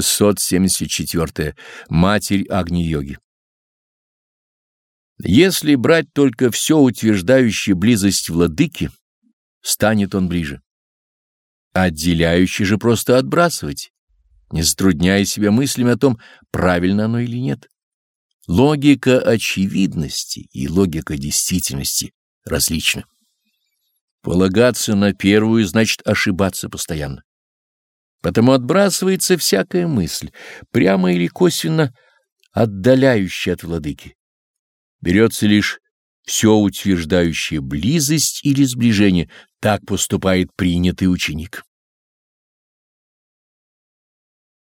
674. Матерь Агни-йоги. Если брать только все утверждающее близость владыки, станет он ближе. Отделяющий же просто отбрасывать, не затрудняя себя мыслями о том, правильно оно или нет. Логика очевидности и логика действительности различны. Полагаться на первую значит ошибаться постоянно. Потому отбрасывается всякая мысль, прямо или косвенно отдаляющая от владыки. Берется лишь все утверждающее близость или сближение, так поступает принятый ученик.